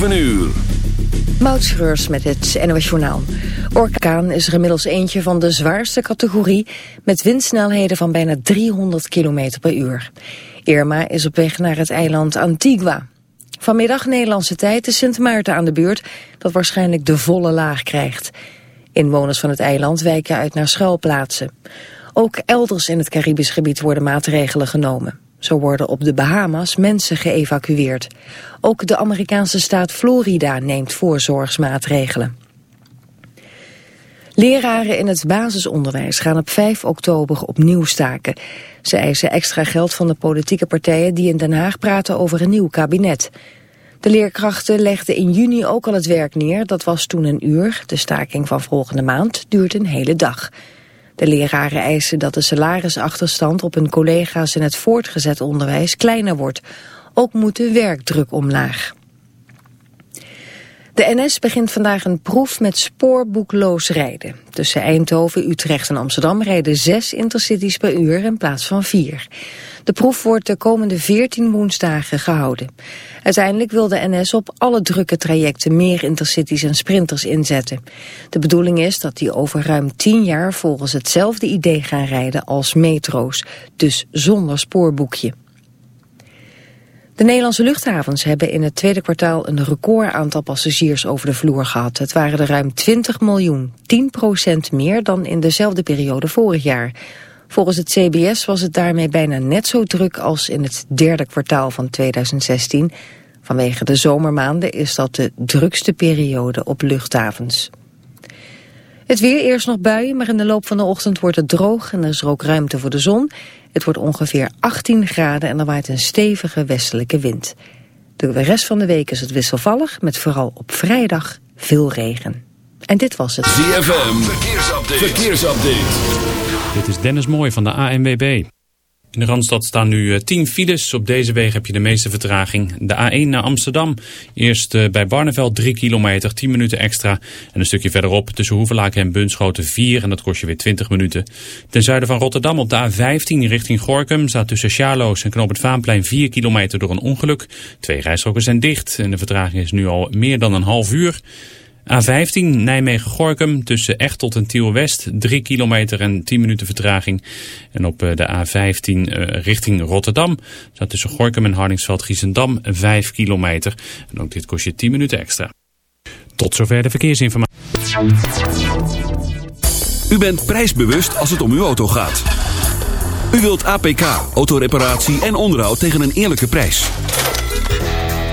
7 uur. Met het NOS Journaal. Orkaan is er inmiddels eentje van de zwaarste categorie... met windsnelheden van bijna 300 km per uur. Irma is op weg naar het eiland Antigua. Vanmiddag Nederlandse tijd is Sint Maarten aan de beurt... dat waarschijnlijk de volle laag krijgt. Inwoners van het eiland wijken uit naar schuilplaatsen. Ook elders in het Caribisch gebied worden maatregelen genomen. Zo worden op de Bahama's mensen geëvacueerd. Ook de Amerikaanse staat Florida neemt voorzorgsmaatregelen. Leraren in het basisonderwijs gaan op 5 oktober opnieuw staken. Ze eisen extra geld van de politieke partijen die in Den Haag praten over een nieuw kabinet. De leerkrachten legden in juni ook al het werk neer. Dat was toen een uur. De staking van volgende maand duurt een hele dag. De leraren eisen dat de salarisachterstand op hun collega's in het voortgezet onderwijs kleiner wordt. Ook moet de werkdruk omlaag. De NS begint vandaag een proef met spoorboekloos rijden. Tussen Eindhoven, Utrecht en Amsterdam rijden zes intercities per uur in plaats van vier. De proef wordt de komende 14 woensdagen gehouden. Uiteindelijk wil de NS op alle drukke trajecten meer intercities en sprinters inzetten. De bedoeling is dat die over ruim 10 jaar volgens hetzelfde idee gaan rijden als metro's, dus zonder spoorboekje. De Nederlandse luchthavens hebben in het tweede kwartaal een record aantal passagiers over de vloer gehad. Het waren er ruim 20 miljoen, 10% meer dan in dezelfde periode vorig jaar. Volgens het CBS was het daarmee bijna net zo druk als in het derde kwartaal van 2016. Vanwege de zomermaanden is dat de drukste periode op luchthavens. Het weer eerst nog buien, maar in de loop van de ochtend wordt het droog en er is ook ruimte voor de zon. Het wordt ongeveer 18 graden en er waait een stevige westelijke wind. De rest van de week is het wisselvallig, met vooral op vrijdag veel regen. En dit was het. ZFM, verkeersupdate. verkeersupdate. Dit is Dennis Mooij van de ANWB. In de Randstad staan nu 10 eh, files. Op deze weg heb je de meeste vertraging. De A1 naar Amsterdam. Eerst eh, bij Barneveld 3 kilometer, 10 minuten extra. En een stukje verderop tussen Hoevelaken en Bunschoten 4. En dat kost je weer 20 minuten. Ten zuiden van Rotterdam op de A15 richting Gorkum. Staat tussen Charloes en Knoop het Vaanplein 4 kilometer door een ongeluk. Twee rijstroken zijn dicht. En de vertraging is nu al meer dan een half uur. A15 Nijmegen-Gorkum tussen Echtelt en Tiel-West. 3 kilometer en 10 minuten vertraging. En op eh, de A15 eh, richting Rotterdam staat tussen Gorkum en Hardingsveld-Giessendam 5 kilometer. En ook dit kost je 10 minuten extra. Tot zover de verkeersinformatie. U bent prijsbewust als het om uw auto gaat. U wilt APK, autoreparatie en onderhoud tegen een eerlijke prijs.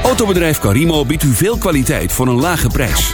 Autobedrijf Carimo biedt u veel kwaliteit voor een lage prijs.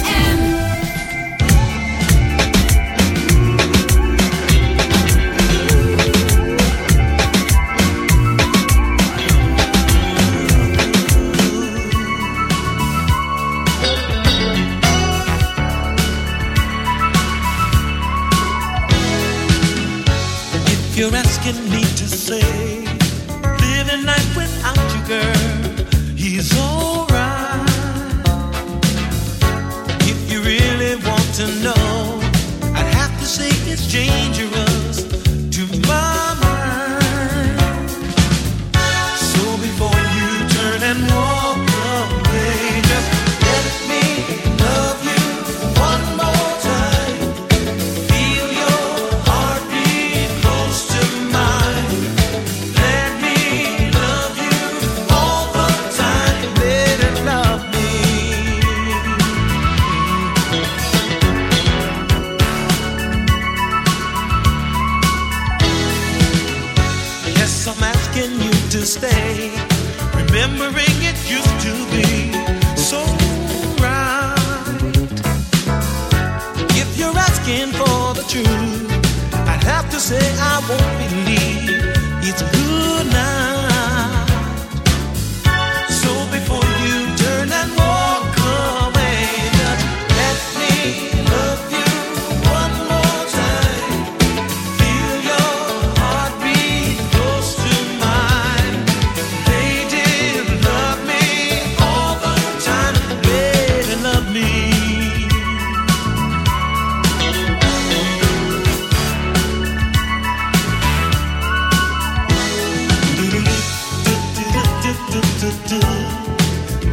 to do.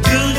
do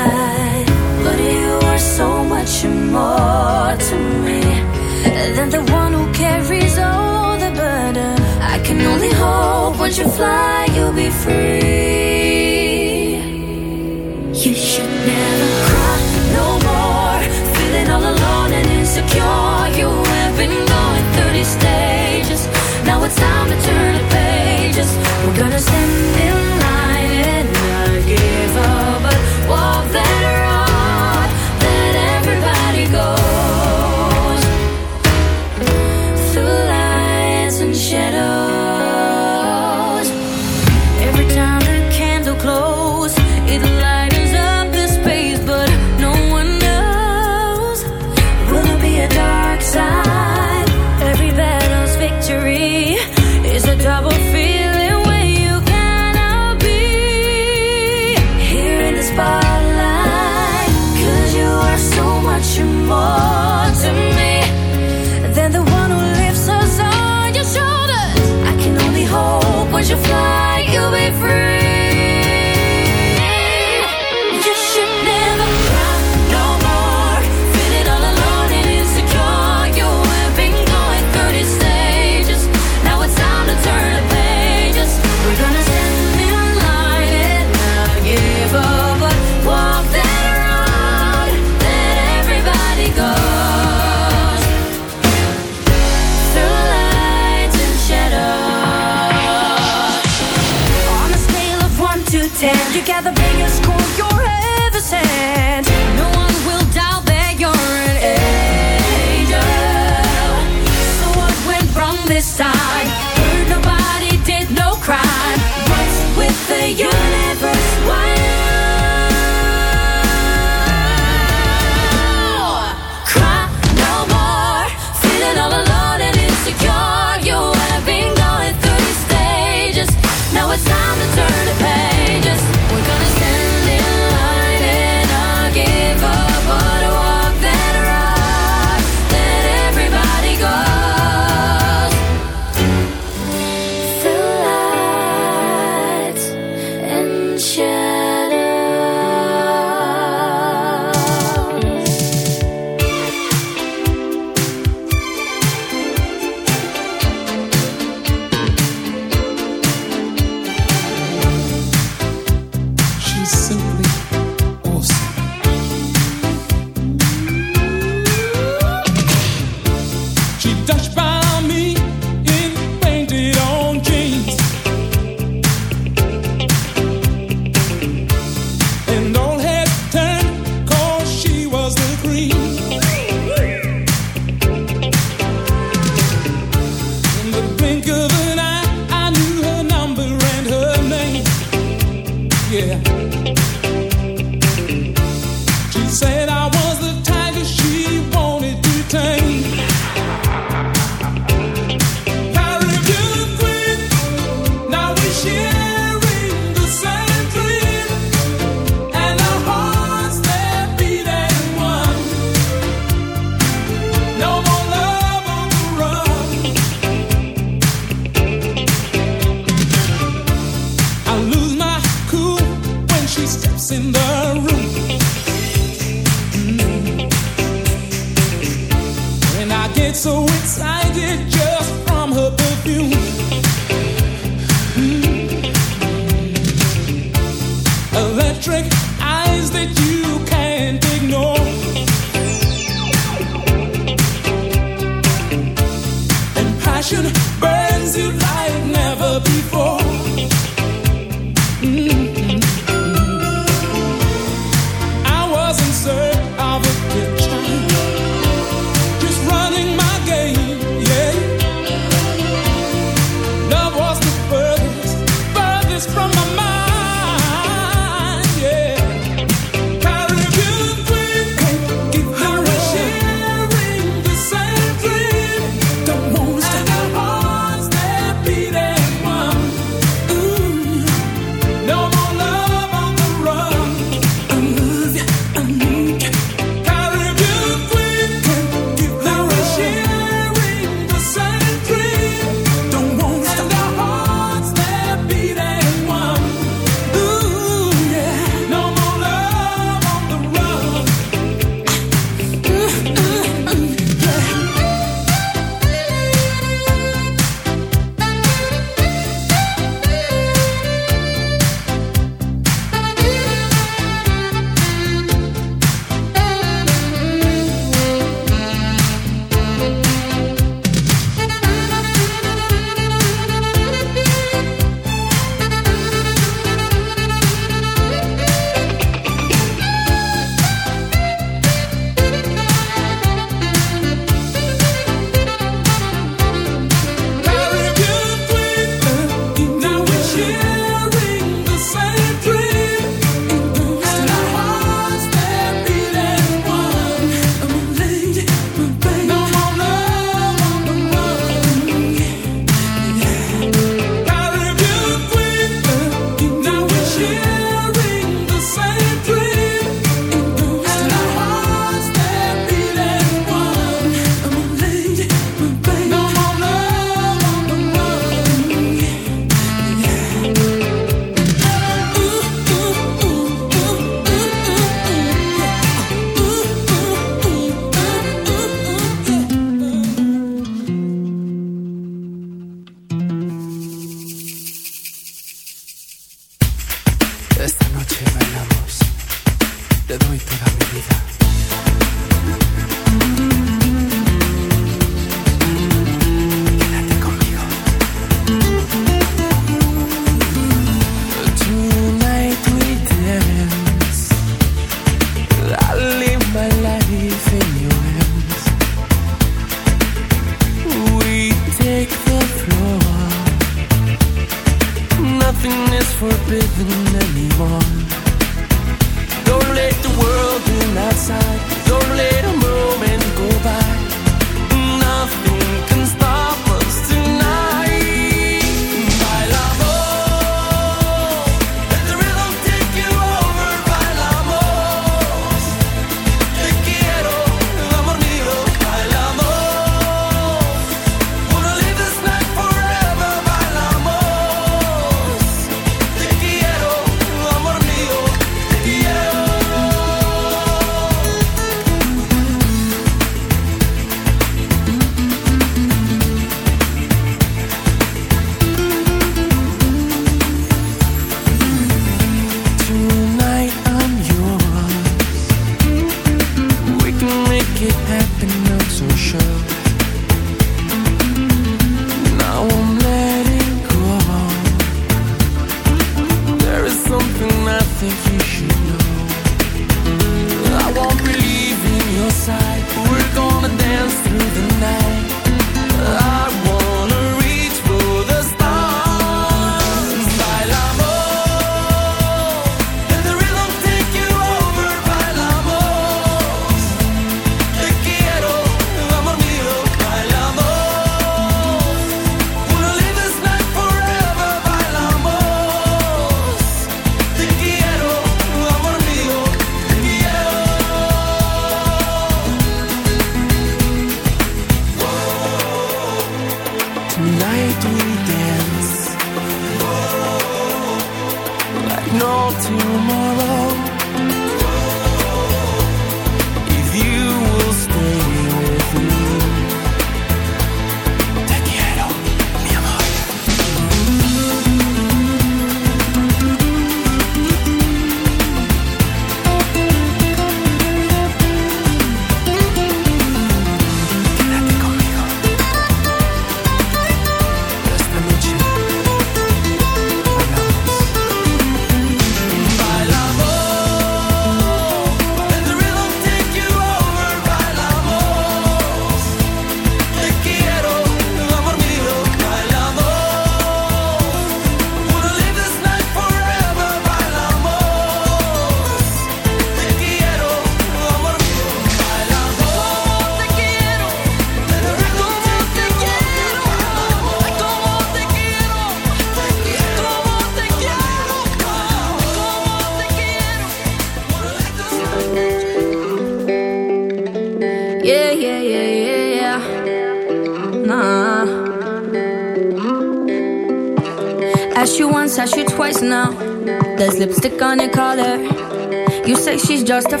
just a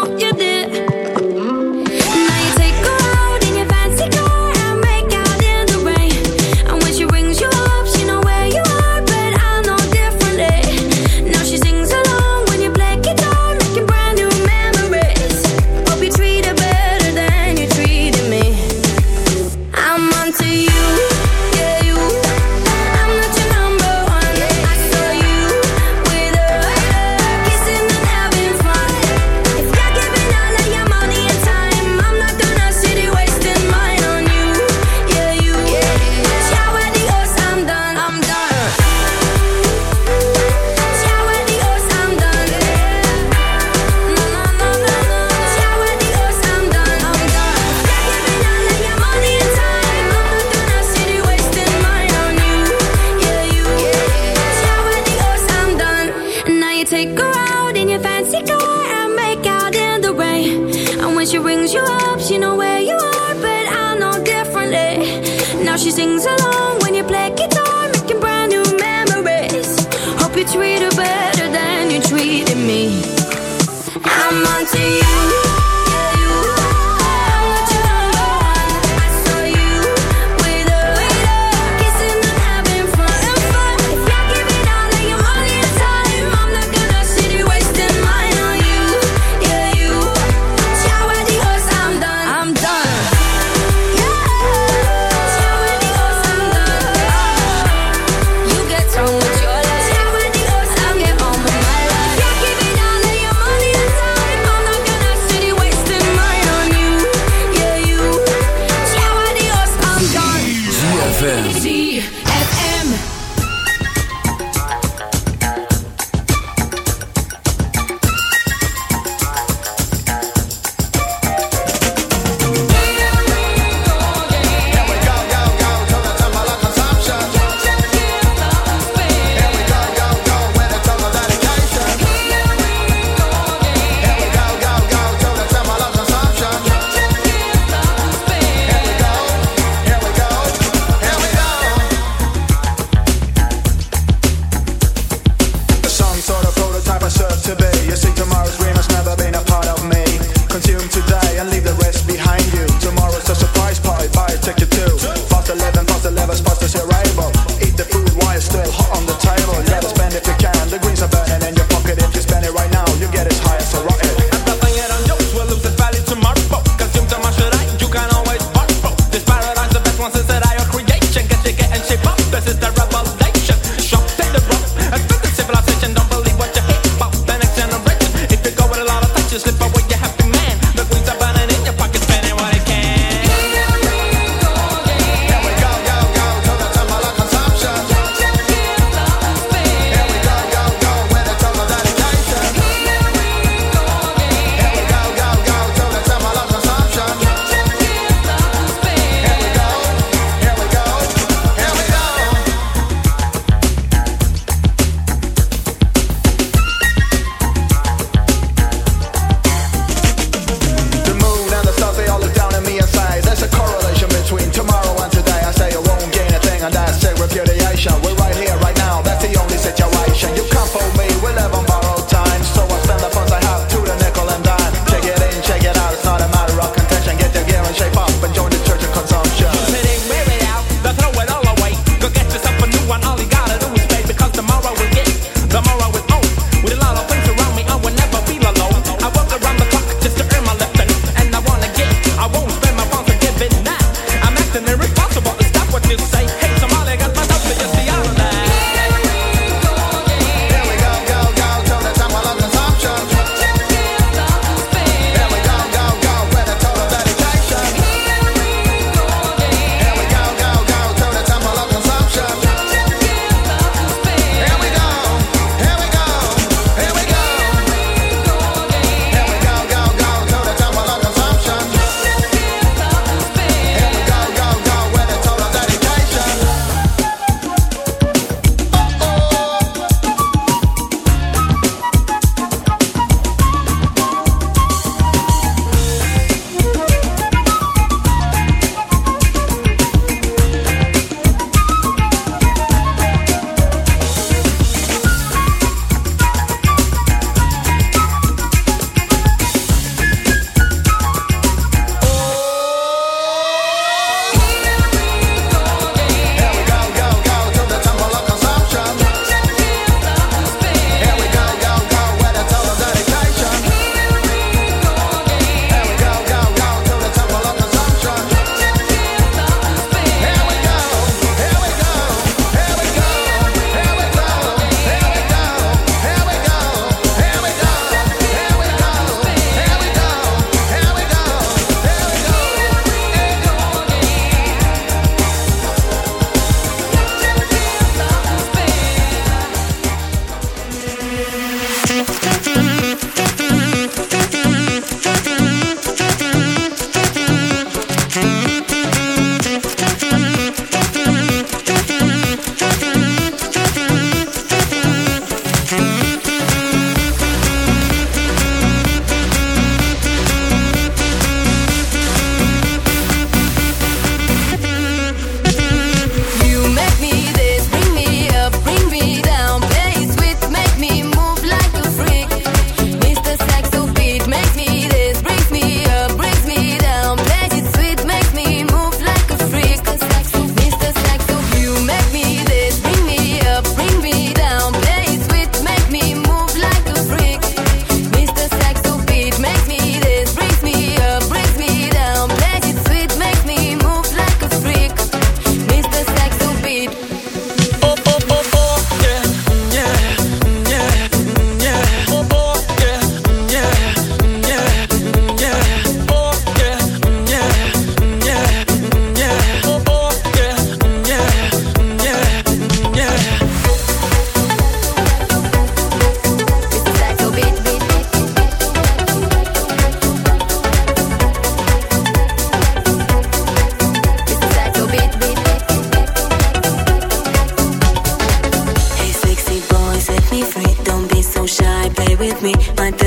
Me, my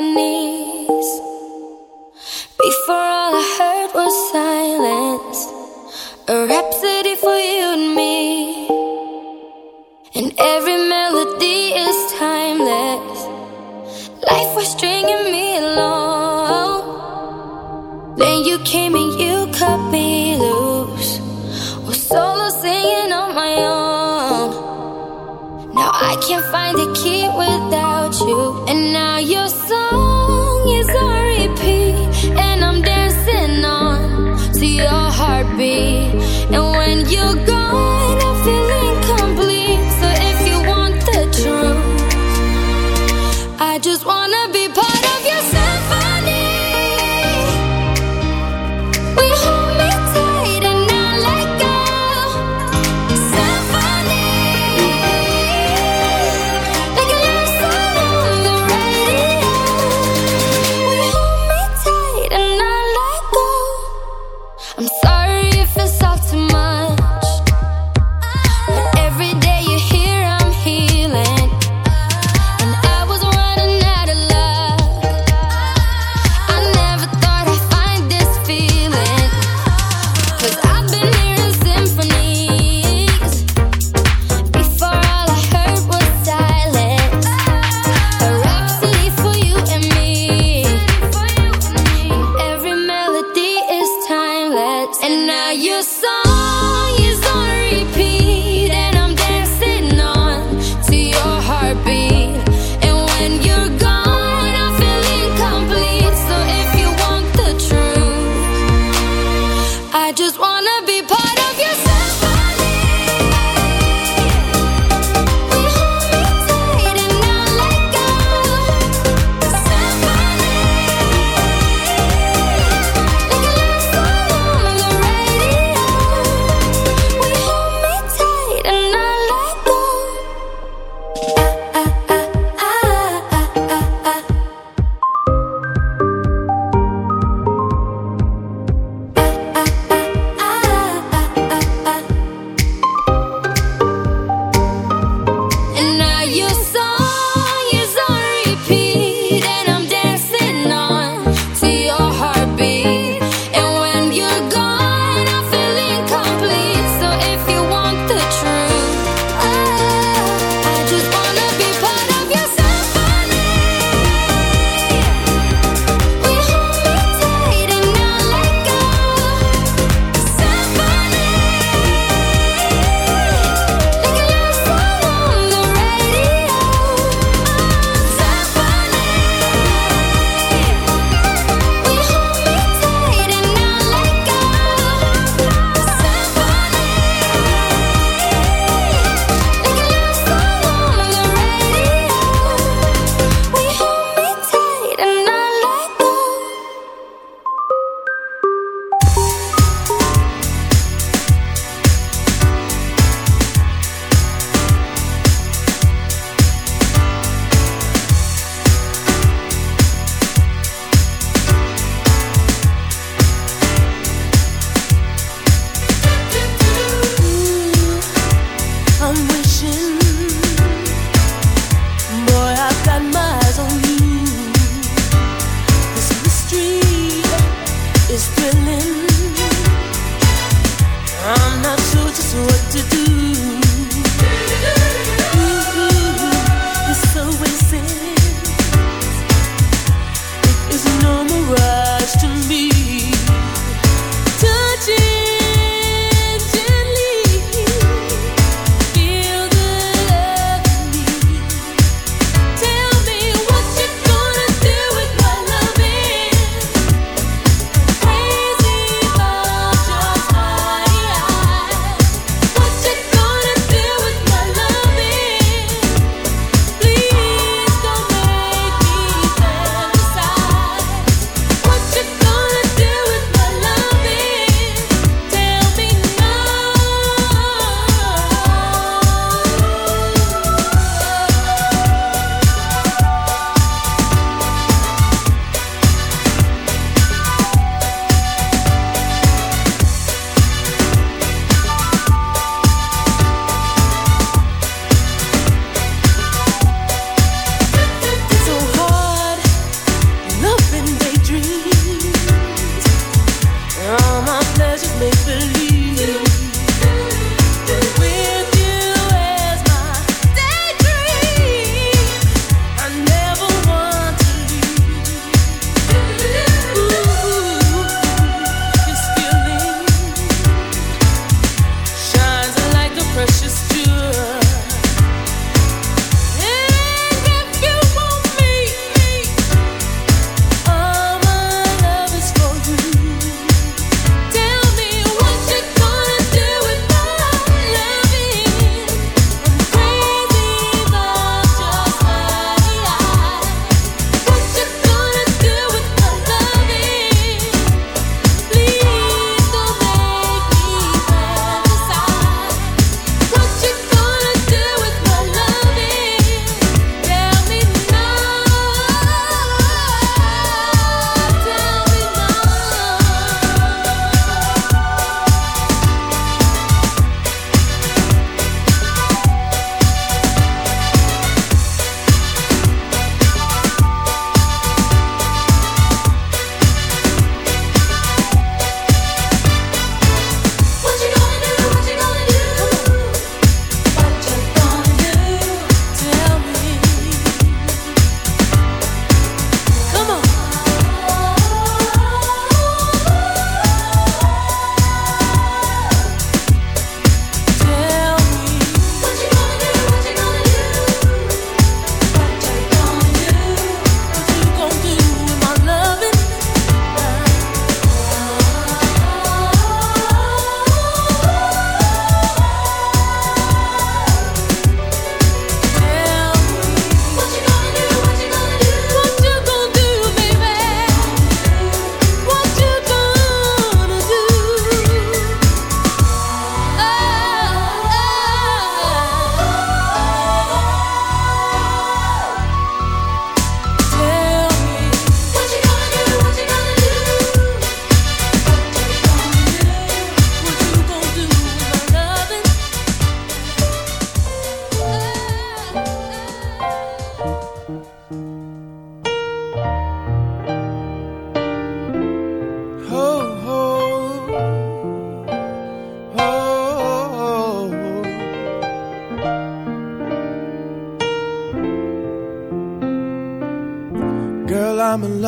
knees.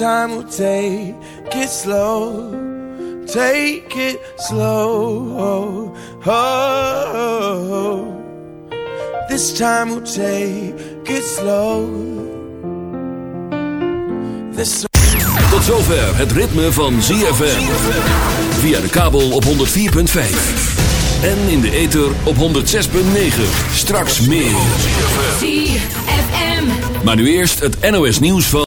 Time we'll take it slow. Take it slow. Oh, This time we'll take it slow. This Tot zover het ritme van ZFM. Via de kabel op 104.5. En in de ether op 106.9. Straks meer. ZFM. Maar nu eerst het NOS nieuws van...